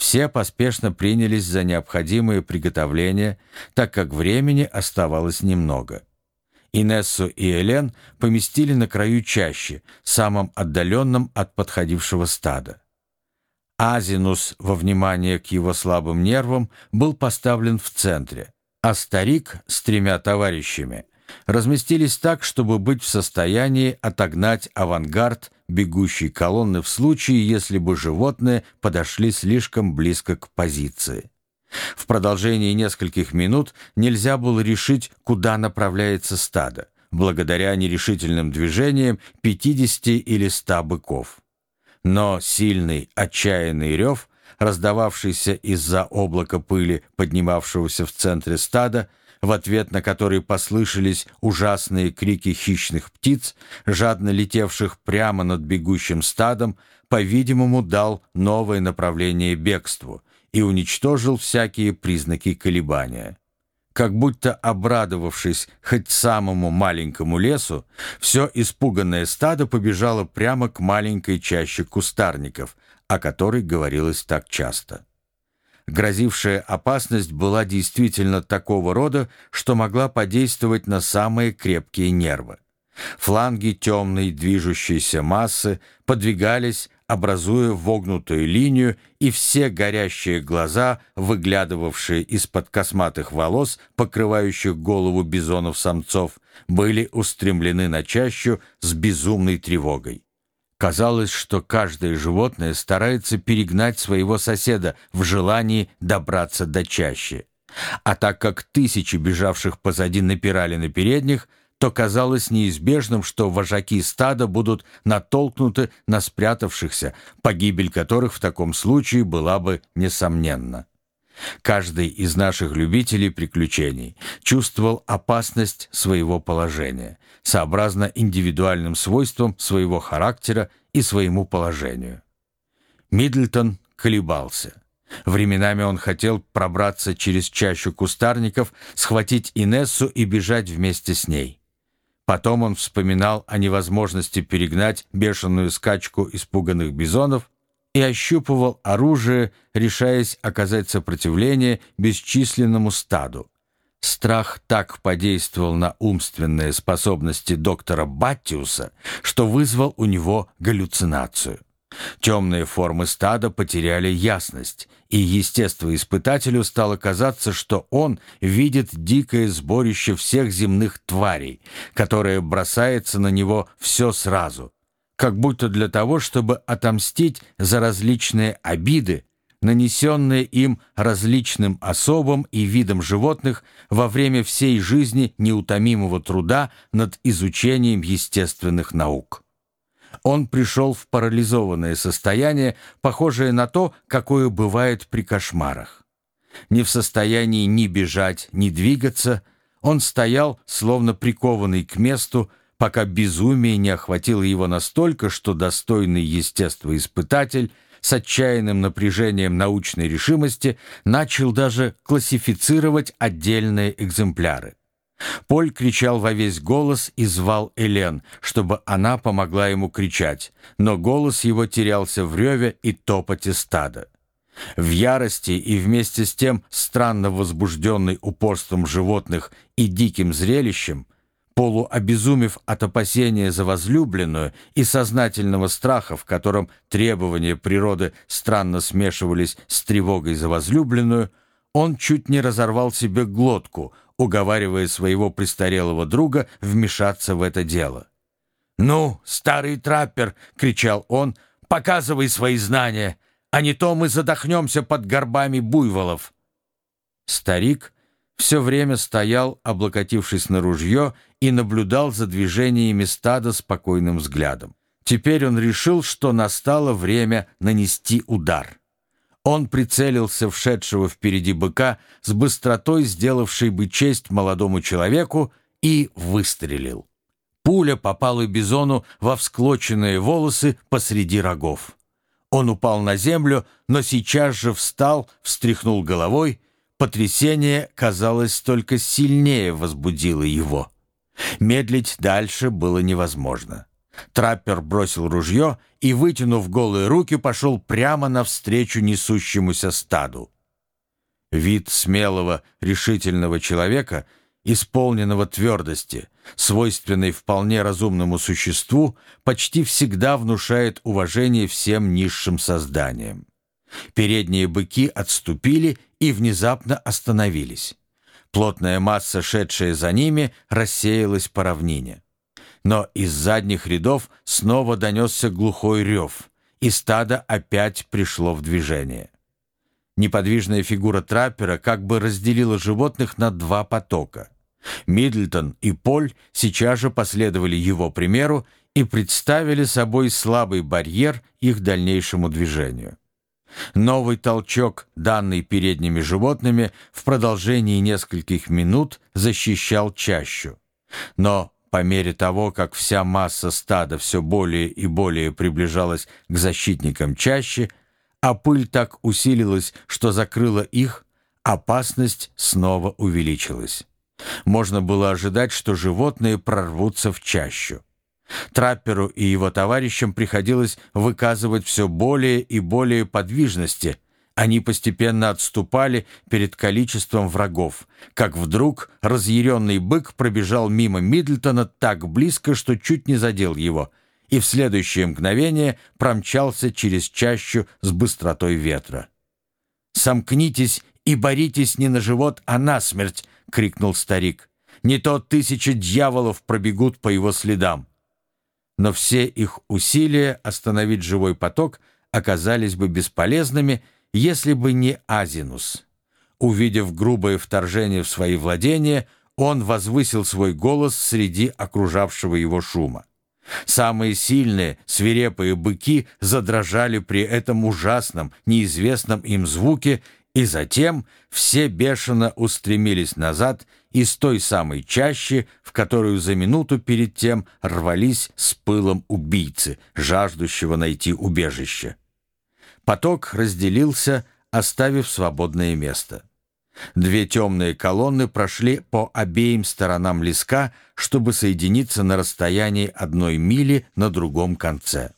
Все поспешно принялись за необходимые приготовления, так как времени оставалось немного. Инессу и Элен поместили на краю чаще, самым отдаленным от подходившего стада. Азинус, во внимание к его слабым нервам, был поставлен в центре, а старик с тремя товарищами разместились так, чтобы быть в состоянии отогнать авангард бегущей колонны в случае, если бы животные подошли слишком близко к позиции. В продолжении нескольких минут нельзя было решить, куда направляется стадо, благодаря нерешительным движениям 50 или 100 быков. Но сильный, отчаянный рев, раздававшийся из-за облака пыли, поднимавшегося в центре стада, в ответ на который послышались ужасные крики хищных птиц, жадно летевших прямо над бегущим стадом, по-видимому, дал новое направление бегству и уничтожил всякие признаки колебания. Как будто обрадовавшись хоть самому маленькому лесу, все испуганное стадо побежало прямо к маленькой чаще кустарников, о которой говорилось так часто. Грозившая опасность была действительно такого рода, что могла подействовать на самые крепкие нервы. Фланги темной движущейся массы подвигались, образуя вогнутую линию, и все горящие глаза, выглядывавшие из-под косматых волос, покрывающих голову бизонов-самцов, были устремлены на чащу с безумной тревогой. Казалось, что каждое животное старается перегнать своего соседа в желании добраться до чащи. А так как тысячи бежавших позади напирали на передних, то казалось неизбежным, что вожаки стада будут натолкнуты на спрятавшихся, погибель которых в таком случае была бы несомненна. Каждый из наших любителей приключений чувствовал опасность своего положения, сообразно индивидуальным свойствам своего характера и своему положению. Мидлтон колебался. Временами он хотел пробраться через чащу кустарников, схватить Инессу и бежать вместе с ней. Потом он вспоминал о невозможности перегнать бешеную скачку испуганных бизонов и ощупывал оружие, решаясь оказать сопротивление бесчисленному стаду. Страх так подействовал на умственные способности доктора Баттиуса, что вызвал у него галлюцинацию. Темные формы стада потеряли ясность, и естествоиспытателю стало казаться, что он видит дикое сборище всех земных тварей, которое бросается на него все сразу — как будто для того, чтобы отомстить за различные обиды, нанесенные им различным особам и видам животных во время всей жизни неутомимого труда над изучением естественных наук. Он пришел в парализованное состояние, похожее на то, какое бывает при кошмарах. Не в состоянии ни бежать, ни двигаться, он стоял, словно прикованный к месту, пока безумие не охватило его настолько, что достойный естествоиспытатель с отчаянным напряжением научной решимости начал даже классифицировать отдельные экземпляры. Поль кричал во весь голос и звал Элен, чтобы она помогла ему кричать, но голос его терялся в реве и топоте стада. В ярости и вместе с тем странно возбужденный упорством животных и диким зрелищем, полуобезумев от опасения за возлюбленную и сознательного страха, в котором требования природы странно смешивались с тревогой за возлюбленную, он чуть не разорвал себе глотку, уговаривая своего престарелого друга вмешаться в это дело. «Ну, старый траппер!» — кричал он. «Показывай свои знания, а не то мы задохнемся под горбами буйволов!» Старик — все время стоял, облокотившись на ружье, и наблюдал за движениями стада спокойным взглядом. Теперь он решил, что настало время нанести удар. Он прицелился в шедшего впереди быка с быстротой, сделавшей бы честь молодому человеку, и выстрелил. Пуля попала бизону во всклоченные волосы посреди рогов. Он упал на землю, но сейчас же встал, встряхнул головой Потрясение, казалось, только сильнее возбудило его. Медлить дальше было невозможно. Траппер бросил ружье и, вытянув голые руки, пошел прямо навстречу несущемуся стаду. Вид смелого, решительного человека, исполненного твердости, свойственной вполне разумному существу, почти всегда внушает уважение всем низшим созданиям. Передние быки отступили и внезапно остановились. Плотная масса, шедшая за ними, рассеялась по равнине. Но из задних рядов снова донесся глухой рев, и стадо опять пришло в движение. Неподвижная фигура траппера как бы разделила животных на два потока. Мидлтон и Поль сейчас же последовали его примеру и представили собой слабый барьер их дальнейшему движению. Новый толчок, данный передними животными, в продолжении нескольких минут защищал чащу. Но по мере того, как вся масса стада все более и более приближалась к защитникам чаще, а пыль так усилилась, что закрыла их, опасность снова увеличилась. Можно было ожидать, что животные прорвутся в чащу. Трапперу и его товарищам приходилось выказывать все более и более подвижности. Они постепенно отступали перед количеством врагов, как вдруг разъяренный бык пробежал мимо Мидлтона так близко, что чуть не задел его, и в следующее мгновение промчался через чащу с быстротой ветра. «Сомкнитесь и боритесь не на живот, а на смерть!» — крикнул старик. «Не то тысячи дьяволов пробегут по его следам!» Но все их усилия остановить живой поток оказались бы бесполезными, если бы не Азинус. Увидев грубое вторжение в свои владения, он возвысил свой голос среди окружавшего его шума. Самые сильные, свирепые быки задрожали при этом ужасном, неизвестном им звуке и затем все бешено устремились назад из той самой чащи, в которую за минуту перед тем рвались с пылом убийцы, жаждущего найти убежище. Поток разделился, оставив свободное место. Две темные колонны прошли по обеим сторонам леска, чтобы соединиться на расстоянии одной мили на другом конце.